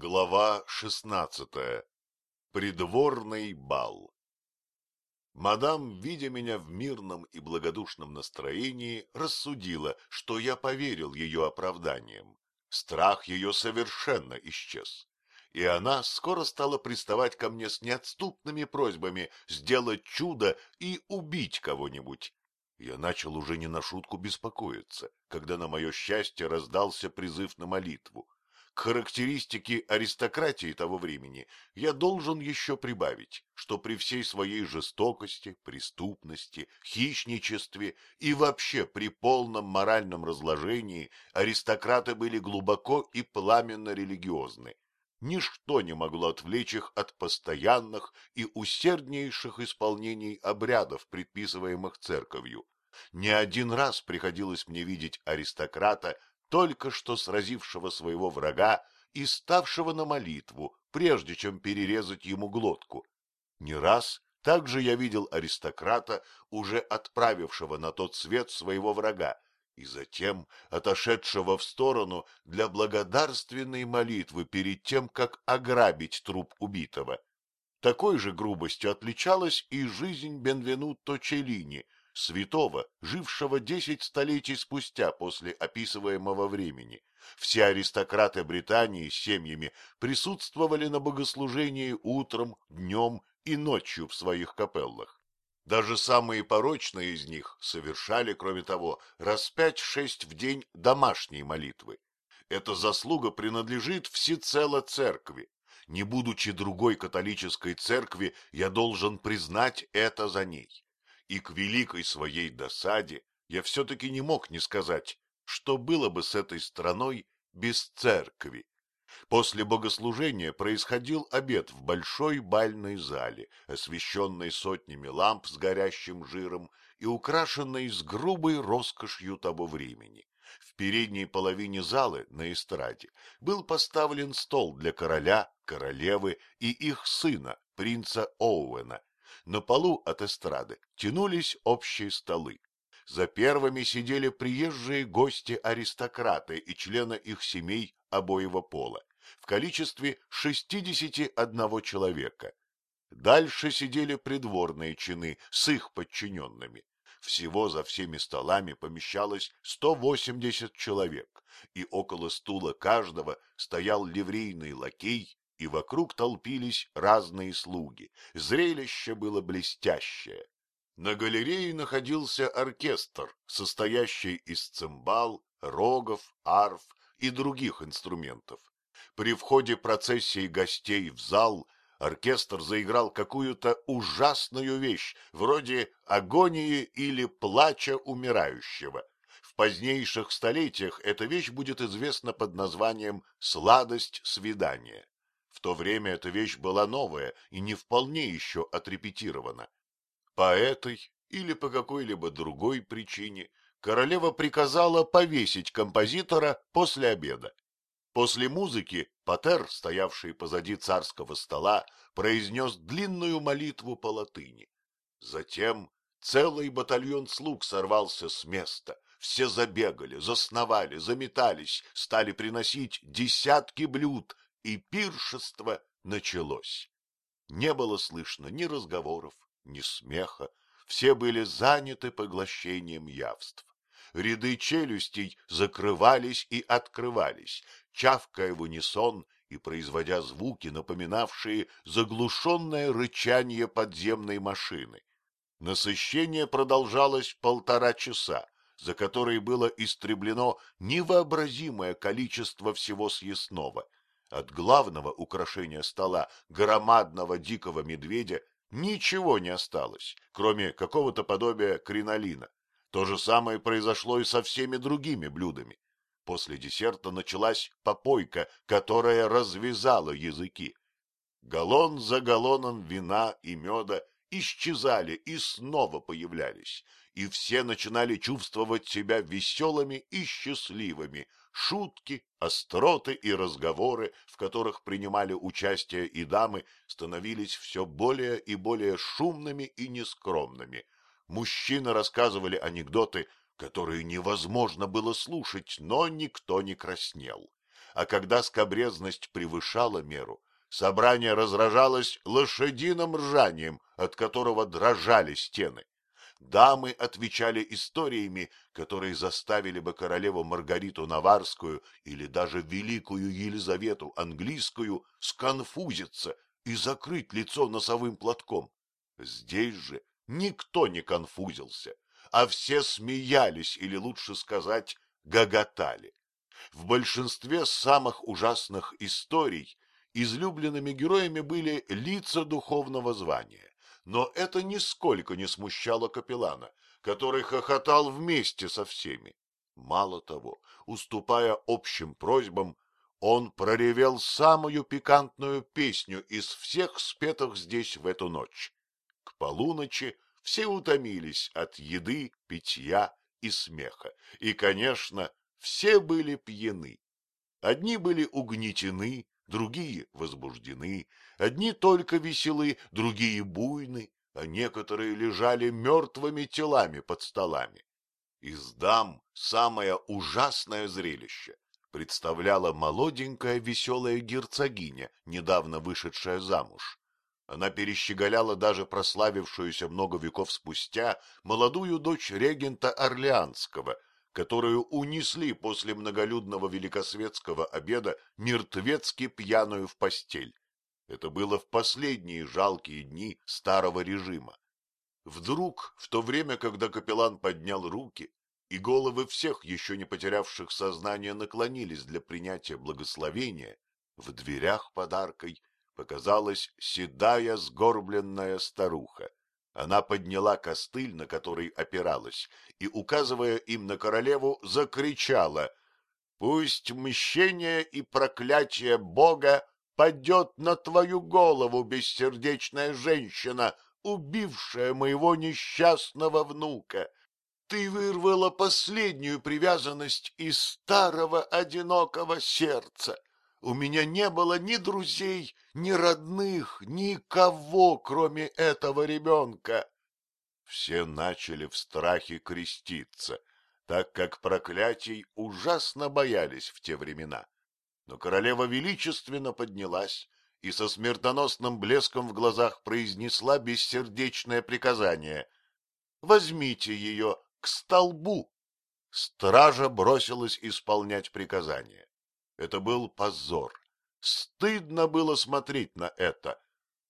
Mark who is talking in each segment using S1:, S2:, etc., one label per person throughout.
S1: Глава шестнадцатая. Придворный бал. Мадам, видя меня в мирном и благодушном настроении, рассудила, что я поверил ее оправданиям. Страх ее совершенно исчез, и она скоро стала приставать ко мне с неотступными просьбами сделать чудо и убить кого-нибудь. Я начал уже не на шутку беспокоиться, когда на мое счастье раздался призыв на молитву к характеристике аристократии того времени я должен еще прибавить, что при всей своей жестокости, преступности, хищничестве и вообще при полном моральном разложении аристократы были глубоко и пламенно религиозны. Ничто не могло отвлечь их от постоянных и усерднейших исполнений обрядов, предписываемых церковью. Не один раз приходилось мне видеть аристократа, только что сразившего своего врага и ставшего на молитву, прежде чем перерезать ему глотку. Не раз также я видел аристократа, уже отправившего на тот свет своего врага, и затем отошедшего в сторону для благодарственной молитвы перед тем, как ограбить труп убитого. Такой же грубостью отличалась и жизнь Бенвенуто Челлини — святого, жившего десять столетий спустя после описываемого времени. Все аристократы Британии с семьями присутствовали на богослужении утром, днем и ночью в своих капеллах. Даже самые порочные из них совершали, кроме того, раз пять-шесть в день домашней молитвы. Эта заслуга принадлежит всецело церкви. Не будучи другой католической церкви, я должен признать это за ней и к великой своей досаде я все-таки не мог не сказать, что было бы с этой страной без церкви. После богослужения происходил обед в большой бальной зале, освещенной сотнями ламп с горящим жиром и украшенной с грубой роскошью того времени. В передней половине залы, на эстраде, был поставлен стол для короля, королевы и их сына, принца Оуэна, на полу от эстрады тянулись общие столы. За первыми сидели приезжие гости-аристократы и члены их семей обоего пола в количестве 61 человека. Дальше сидели придворные чины с их подчиненными. Всего за всеми столами помещалось 180 человек, и около стула каждого стоял ливрейный лакей и вокруг толпились разные слуги. Зрелище было блестящее. На галерее находился оркестр, состоящий из цимбал, рогов, арф и других инструментов. При входе процессии гостей в зал оркестр заиграл какую-то ужасную вещь, вроде агонии или плача умирающего. В позднейших столетиях эта вещь будет известна под названием «Сладость свидания». В то время эта вещь была новая и не вполне еще отрепетирована. По этой или по какой-либо другой причине королева приказала повесить композитора после обеда. После музыки Патер, стоявший позади царского стола, произнес длинную молитву по латыни. Затем целый батальон слуг сорвался с места. Все забегали, засновали, заметались, стали приносить десятки блюд, и пиршество началось. Не было слышно ни разговоров, ни смеха, все были заняты поглощением явств. Ряды челюстей закрывались и открывались, чавкая в унисон и производя звуки, напоминавшие заглушенное рычание подземной машины. Насыщение продолжалось полтора часа, за которые было истреблено невообразимое количество всего съестного — от главного украшения стола, громадного дикого медведя, ничего не осталось, кроме какого-то подобия кринолина. То же самое произошло и со всеми другими блюдами. После десерта началась попойка, которая развязала языки. Галлон за галлоном вина и меда исчезали и снова появлялись, и все начинали чувствовать себя веселыми и счастливыми, Шутки, остроты и разговоры, в которых принимали участие и дамы, становились все более и более шумными и нескромными. Мужчины рассказывали анекдоты, которые невозможно было слушать, но никто не краснел. а когда скобрезность превышала меру, собрание разражалось лошадиным ржанием, от которого дрожали стены. Дамы отвечали историями, которые заставили бы королеву Маргариту Наварскую или даже великую Елизавету Английскую сконфузиться и закрыть лицо носовым платком. Здесь же никто не конфузился, а все смеялись, или лучше сказать, гоготали. В большинстве самых ужасных историй излюбленными героями были лица духовного звания, но это нисколько не смущало капеллана, который хохотал вместе со всеми. Мало того, уступая общим просьбам, он проревел самую пикантную песню из всех спетых здесь в эту ночь. К полуночи все утомились от еды, питья и смеха, и, конечно, все были пьяны. Одни были угнетены, другие возбуждены, одни только веселы, другие буйны, а некоторые лежали мертвыми телами под столами. Из дам самое ужасное зрелище представляла молоденькая веселая герцогиня, недавно вышедшая замуж. Она перещеголяла даже прославившуюся много веков спустя молодую дочь регента Орлеанского, которую унесли после многолюдного великосветского обеда мертвецки пьяную в постель. Это было в последние жалкие дни старого режима. Вдруг, в то время, когда капеллан поднял руки, и головы всех, еще не потерявших сознание, наклонились для принятия благословения, в дверях подаркой показалась седая сгорбленная старуха. Она подняла костыль, на который опиралась, и, указывая им на королеву, закричала «Пусть мщение и проклятие Бога падет на твою голову, бессердечная женщина, убившая моего несчастного внука!» Ты вырвала последнюю привязанность из старого одинокого сердца. У меня не было ни друзей, ни родных, никого, кроме этого ребенка. Все начали в страхе креститься, так как проклятий ужасно боялись в те времена. Но королева величественно поднялась и со смертоносным блеском в глазах произнесла бессердечное приказание. «Возьмите ее к столбу. Стража бросилась исполнять приказание. Это был позор. Стыдно было смотреть на это.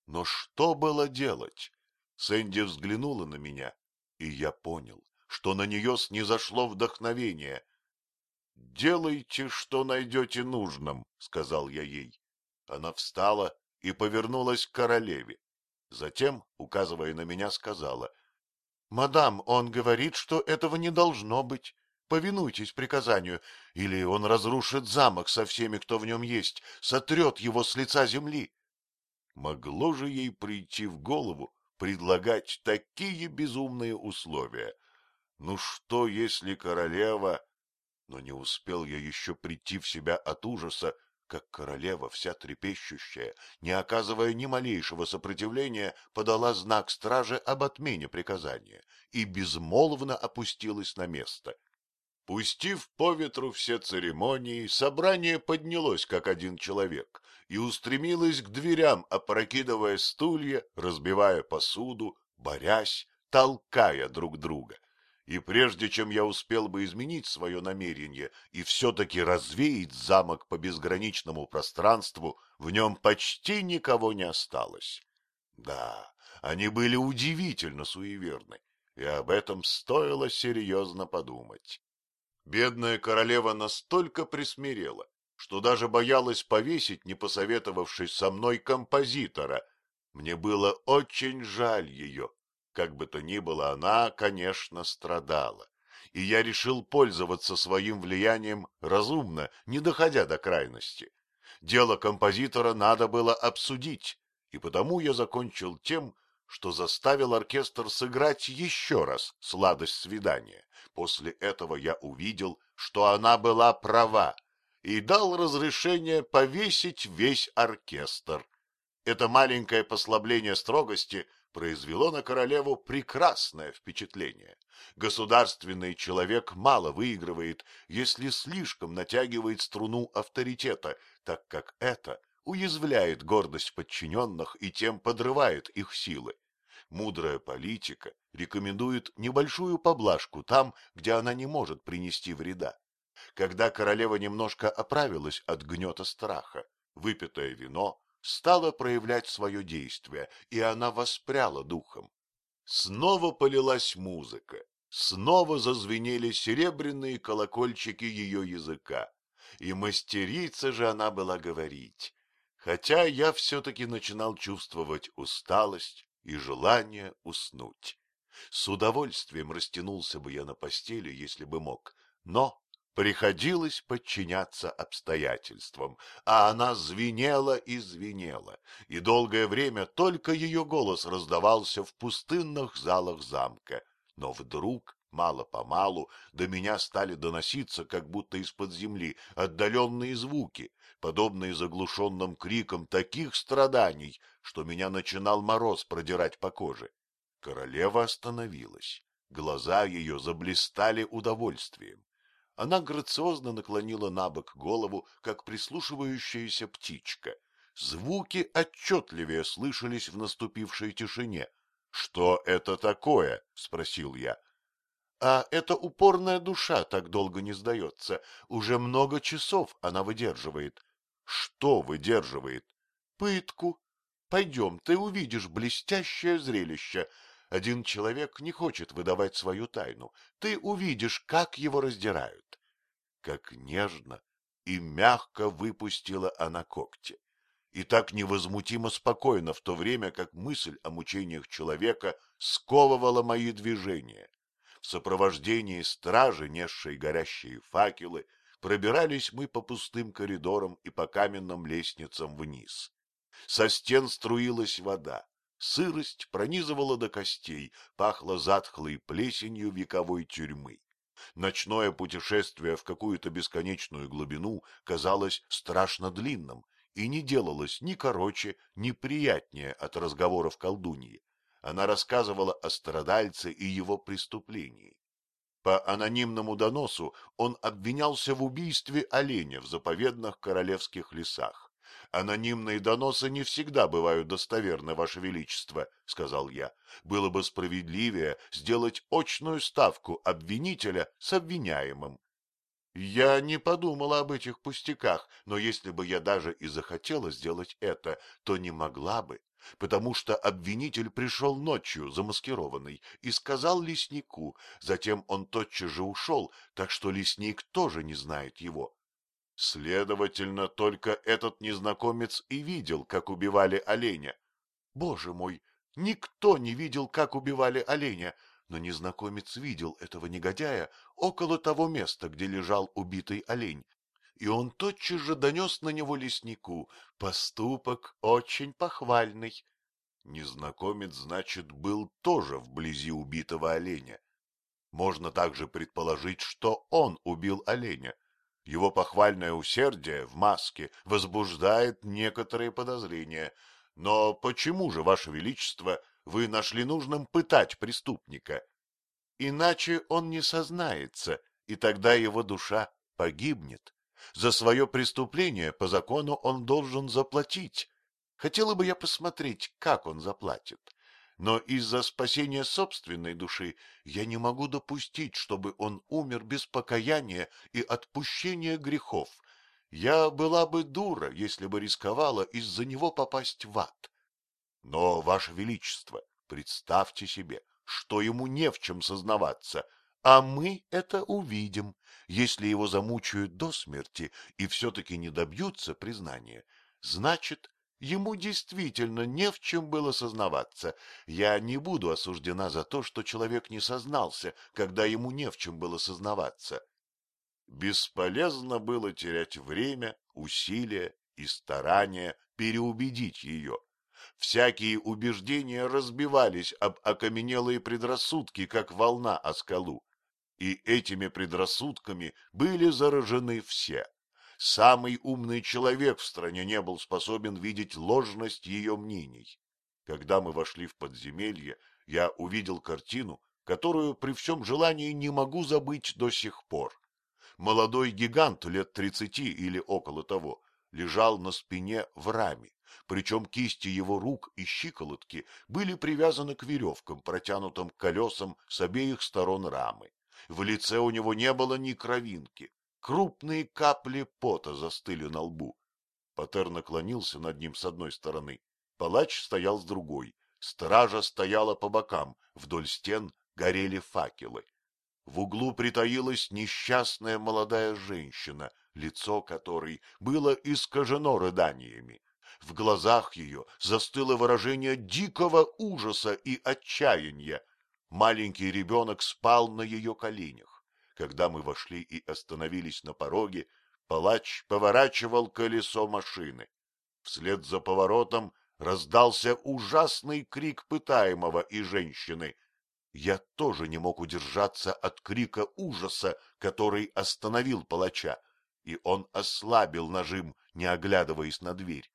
S1: Но что было делать? Сэнди взглянула на меня, и я понял, что на нее снизошло вдохновение. «Делайте, что найдете нужным», — сказал я ей. Она встала и повернулась к королеве. Затем, указывая на меня, сказала, Мадам, он говорит, что этого не должно быть. Повинуйтесь приказанию, или он разрушит замок со всеми, кто в нем есть, сотрет его с лица земли. Могло же ей прийти в голову предлагать такие безумные условия? Ну что, если королева... Но не успел я еще прийти в себя от ужаса, как королева, вся трепещущая, не оказывая ни малейшего сопротивления, подала знак страже об отмене приказания и безмолвно опустилась на место. Пустив по ветру все церемонии, собрание поднялось как один человек и устремилось к дверям, опрокидывая стулья, разбивая посуду, борясь, толкая друг друга и прежде чем я успел бы изменить свое намерение и все-таки развеять замок по безграничному пространству, в нем почти никого не осталось. Да, они были удивительно суеверны, и об этом стоило серьезно подумать. Бедная королева настолько присмирела, что даже боялась повесить, не посоветовавшись со мной, композитора. Мне было очень жаль ее, как бы то ни было, она, конечно, страдала. И я решил пользоваться своим влиянием разумно, не доходя до крайности. Дело композитора надо было обсудить, и потому я закончил тем, что заставил оркестр сыграть еще раз «Сладость свидания». После этого я увидел, что она была права, и дал разрешение повесить весь оркестр. Это маленькое послабление строгости произвело на королеву прекрасное впечатление. Государственный человек мало выигрывает, если слишком натягивает струну авторитета, так как это уязвляет гордость подчиненных и тем подрывает их силы. Мудрая политика рекомендует небольшую поблажку там, где она не может принести вреда. Когда королева немножко оправилась от гнета страха, выпитое вино стало проявлять свое действие, и она воспряла духом. Снова полилась музыка, снова зазвенели серебряные колокольчики ее языка, и мастерица же она была говорить, хотя я все-таки начинал чувствовать усталость и желание уснуть. С удовольствием растянулся бы я на постели, если бы мог, но приходилось подчиняться обстоятельствам, а она звенела и звенела, и долгое время только ее голос раздавался в пустынных залах замка. Но вдруг, мало-помалу, до меня стали доноситься, как будто из-под земли, отдаленные звуки, подобные заглушенным крикам таких страданий, что меня начинал мороз продирать по коже. Королева остановилась. Глаза ее заблистали удовольствием. Она грациозно наклонила на бок голову, как прислушивающаяся птичка. Звуки отчетливее слышались в наступившей тишине. — Что это такое? — спросил я. — А эта упорная душа так долго не сдается. Уже много часов она выдерживает. — Что выдерживает? — Пытку. Пойдем, ты увидишь блестящее зрелище. Один человек не хочет выдавать свою тайну. Ты увидишь, как его раздирают. Как нежно и мягко выпустила она когти. И так невозмутимо спокойно, в то время как мысль о мучениях человека сковывала мои движения. В сопровождении стражи, несшей горящие факелы, пробирались мы по пустым коридорам и по каменным лестницам вниз. Со стен струилась вода, Сырость пронизывала до костей, пахло затхлой плесенью вековой тюрьмы. Ночное путешествие в какую-то бесконечную глубину казалось страшно длинным и не делалось ни короче, ни приятнее от разговоров колдуньи. Она рассказывала о страдальце и его преступлении. По анонимному доносу он обвинялся в убийстве оленя в заповедных королевских лесах. Анонимные доносы не всегда бывают достоверны, Ваше Величество, — сказал я. Было бы справедливее сделать очную ставку обвинителя с обвиняемым. Я не подумала об этих пустяках, но если бы я даже и захотела сделать это, то не могла бы, потому что обвинитель пришел ночью, замаскированный, и сказал леснику, затем он тотчас же ушел, так что лесник тоже не знает его. Следовательно, только этот незнакомец и видел, как убивали оленя. Боже мой, никто не видел, как убивали оленя, но незнакомец видел этого негодяя около того места, где лежал убитый олень. И он тотчас же донес на него леснику. Поступок очень похвальный. Незнакомец, значит, был тоже вблизи убитого оленя. Можно также предположить, что он убил оленя. Его похвальное усердие в маске возбуждает некоторые подозрения. Но почему же, Ваше Величество, вы нашли нужным пытать преступника? Иначе он не сознается, и тогда его душа погибнет. За свое преступление по закону он должен заплатить. Хотела бы я посмотреть, как он заплатит но из-за спасения собственной души я не могу допустить, чтобы он умер без покаяния и отпущения грехов. Я была бы дура, если бы рисковала из-за него попасть в ад. Но, Ваше Величество, представьте себе, что ему не в чем сознаваться, а мы это увидим. Если его замучают до смерти и все-таки не добьются признания, значит, Ему действительно не в чем было сознаваться. Я не буду осуждена за то, что человек не сознался, когда ему не в чем было сознаваться. Бесполезно было терять время, усилия и старания переубедить ее. Всякие убеждения разбивались об окаменелые предрассудки, как волна о скалу. И этими предрассудками были заражены все. Самый умный человек в стране не был способен видеть ложность ее мнений. Когда мы вошли в подземелье, я увидел картину, которую при всем желании не могу забыть до сих пор. Молодой гигант лет тридцати или около того лежал на спине в раме, причем кисти его рук и щиколотки были привязаны к веревкам, протянутым колесам с обеих сторон рамы. В лице у него не было ни кровинки, крупные капли пота застыли на лбу. Патер наклонился над ним с одной стороны, палач стоял с другой, стража стояла по бокам, вдоль стен горели факелы. В углу притаилась несчастная молодая женщина, лицо которой было искажено рыданиями. В глазах ее застыло выражение дикого ужаса и отчаяния. Маленький ребенок спал на ее коленях. Когда мы вошли и остановились на пороге, палач поворачивал колесо машины. Вслед за поворотом раздался ужасный крик пытаемого и женщины — я тоже не мог удержаться от крика ужаса, который остановил палача, и он ослабил нажим, не оглядываясь на дверь.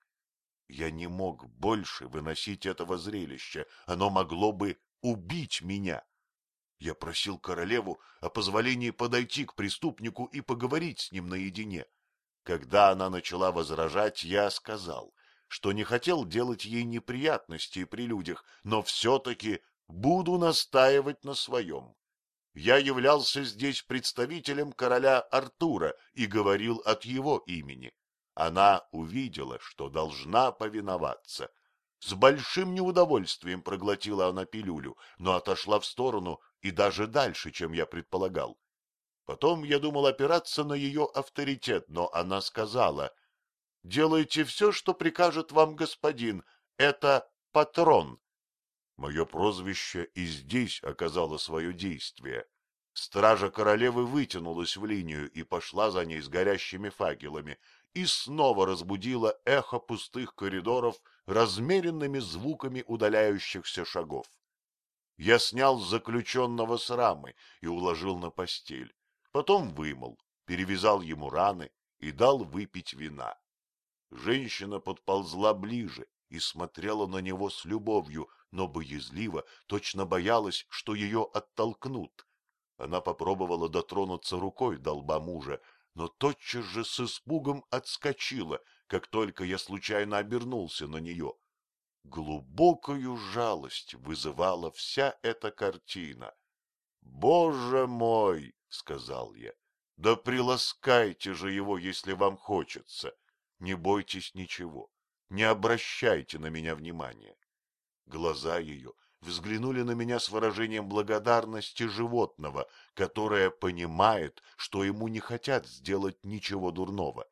S1: Я не мог больше выносить этого зрелища, оно могло бы убить меня. Я просил королеву о позволении подойти к преступнику и поговорить с ним наедине. Когда она начала возражать, я сказал, что не хотел делать ей неприятностей при людях, но все-таки буду настаивать на своем. Я являлся здесь представителем короля Артура и говорил от его имени. Она увидела, что должна повиноваться. С большим неудовольствием проглотила она пилюлю, но отошла в сторону и даже дальше, чем я предполагал. Потом я думал опираться на ее авторитет, но она сказала, «Делайте все, что прикажет вам господин, это патрон». Мое прозвище и здесь оказало свое действие. Стража королевы вытянулась в линию и пошла за ней с горящими факелами, и снова разбудила эхо пустых коридоров размеренными звуками удаляющихся шагов. Я снял заключенного с рамы и уложил на постель, потом вымыл, перевязал ему раны и дал выпить вина. Женщина подползла ближе и смотрела на него с любовью, но боязливо, точно боялась, что ее оттолкнут. Она попробовала дотронуться рукой до лба мужа, но тотчас же с испугом отскочила, как только я случайно обернулся на нее. Глубокую жалость вызывала вся эта картина. — Боже мой! — сказал я. — Да приласкайте же его, если вам хочется. Не бойтесь ничего. Не обращайте на меня внимания. Глаза ее взглянули на меня с выражением благодарности животного, которое понимает, что ему не хотят сделать ничего дурного.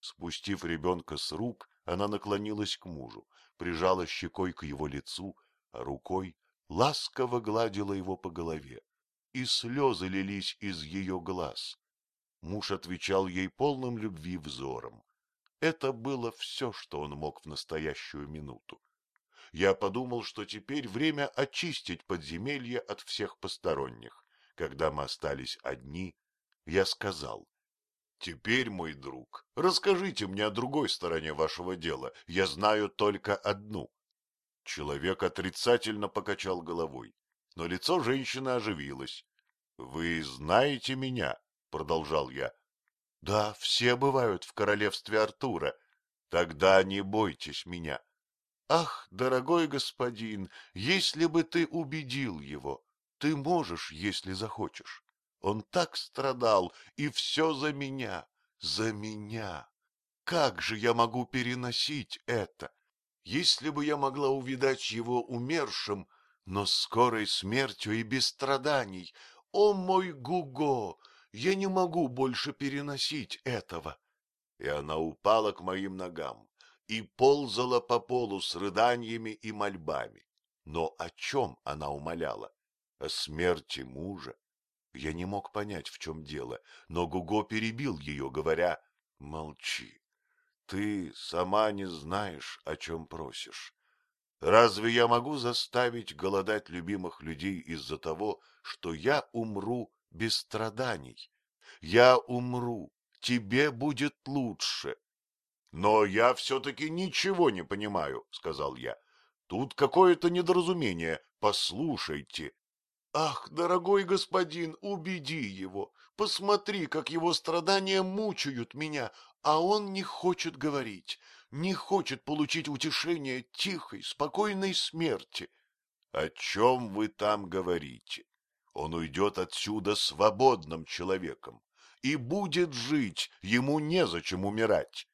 S1: Спустив ребенка с рук, она наклонилась к мужу, прижала щекой к его лицу, а рукой ласково гладила его по голове, и слезы лились из ее глаз. Муж отвечал ей полным любви взором. Это было все, что он мог в настоящую минуту я подумал, что теперь время очистить подземелье от всех посторонних. Когда мы остались одни, я сказал, «Теперь, мой друг, расскажите мне о другой стороне вашего дела. Я знаю только одну». Человек отрицательно покачал головой, но лицо женщины оживилось. «Вы знаете меня?» — продолжал я. «Да, все бывают в королевстве Артура. Тогда не бойтесь меня. Ах, дорогой господин, если бы ты убедил его, ты можешь, если захочешь. Он так страдал, и все за меня, за меня. Как же я могу переносить это? Если бы я могла увидать его умершим, но скорой смертью и без страданий. О, мой Гуго, я не могу больше переносить этого. И она упала к моим ногам и ползала по полу с рыданиями и мольбами. Но о чем она умоляла? О смерти мужа? Я не мог понять, в чем дело, но Гуго перебил ее, говоря, «Молчи, ты сама не знаешь, о чем просишь. Разве я могу заставить голодать любимых людей из-за того, что я умру без страданий? Я умру, тебе будет лучше, но я все-таки ничего не понимаю, — сказал я. Тут какое-то недоразумение. Послушайте. Ах, дорогой господин, убеди его. Посмотри, как его страдания мучают меня, а он не хочет говорить, не хочет получить утешение тихой, спокойной смерти. О чем вы там говорите? Он уйдет отсюда свободным человеком и будет жить, ему незачем умирать.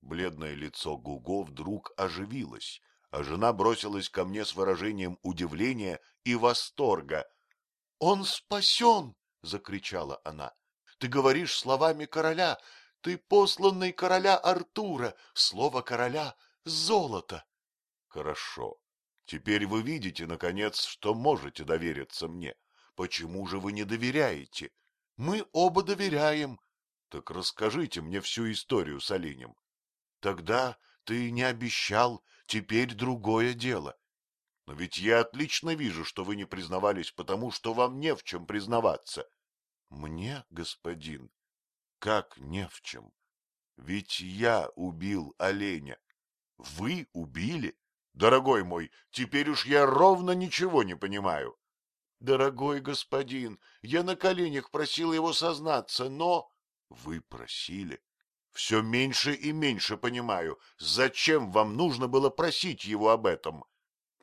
S1: Бледное лицо Гуго вдруг оживилось, а жена бросилась ко мне с выражением удивления и восторга. — Он спасен! — закричала она. — Ты говоришь словами короля, ты посланный короля Артура, слово короля — золото. — Хорошо. Теперь вы видите, наконец, что можете довериться мне. Почему же вы не доверяете? Мы оба доверяем. Так расскажите мне всю историю с оленем. Тогда ты не обещал, теперь другое дело. Но ведь я отлично вижу, что вы не признавались, потому что вам не в чем признаваться. Мне, господин, как не в чем? Ведь я убил оленя. Вы убили? Дорогой мой, теперь уж я ровно ничего не понимаю. Дорогой господин, я на коленях просил его сознаться, но... Вы просили? Все меньше и меньше понимаю, зачем вам нужно было просить его об этом.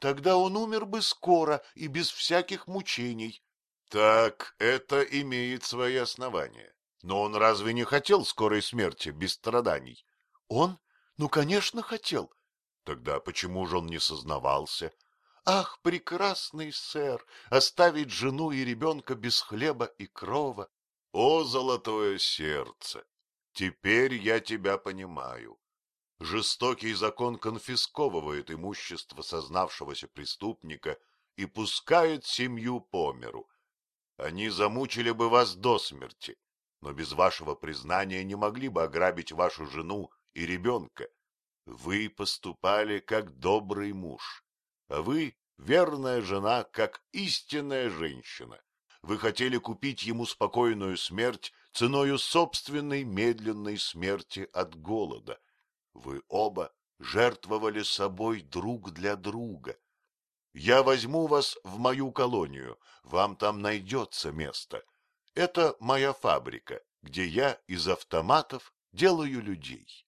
S1: Тогда он умер бы скоро и без всяких мучений. Так, это имеет свои основания. Но он разве не хотел скорой смерти без страданий? Он? Ну, конечно, хотел. Тогда почему же он не сознавался? Ах, прекрасный сэр, оставить жену и ребенка без хлеба и крова. О, золотое сердце! Теперь я тебя понимаю. Жестокий закон конфисковывает имущество сознавшегося преступника и пускает семью по миру. Они замучили бы вас до смерти, но без вашего признания не могли бы ограбить вашу жену и ребенка. Вы поступали как добрый муж, а вы — верная жена, как истинная женщина. Вы хотели купить ему спокойную смерть ценою собственной медленной смерти от голода. Вы оба жертвовали собой друг для друга. Я возьму вас в мою колонию, вам там найдется место. Это моя фабрика, где я из автоматов делаю людей.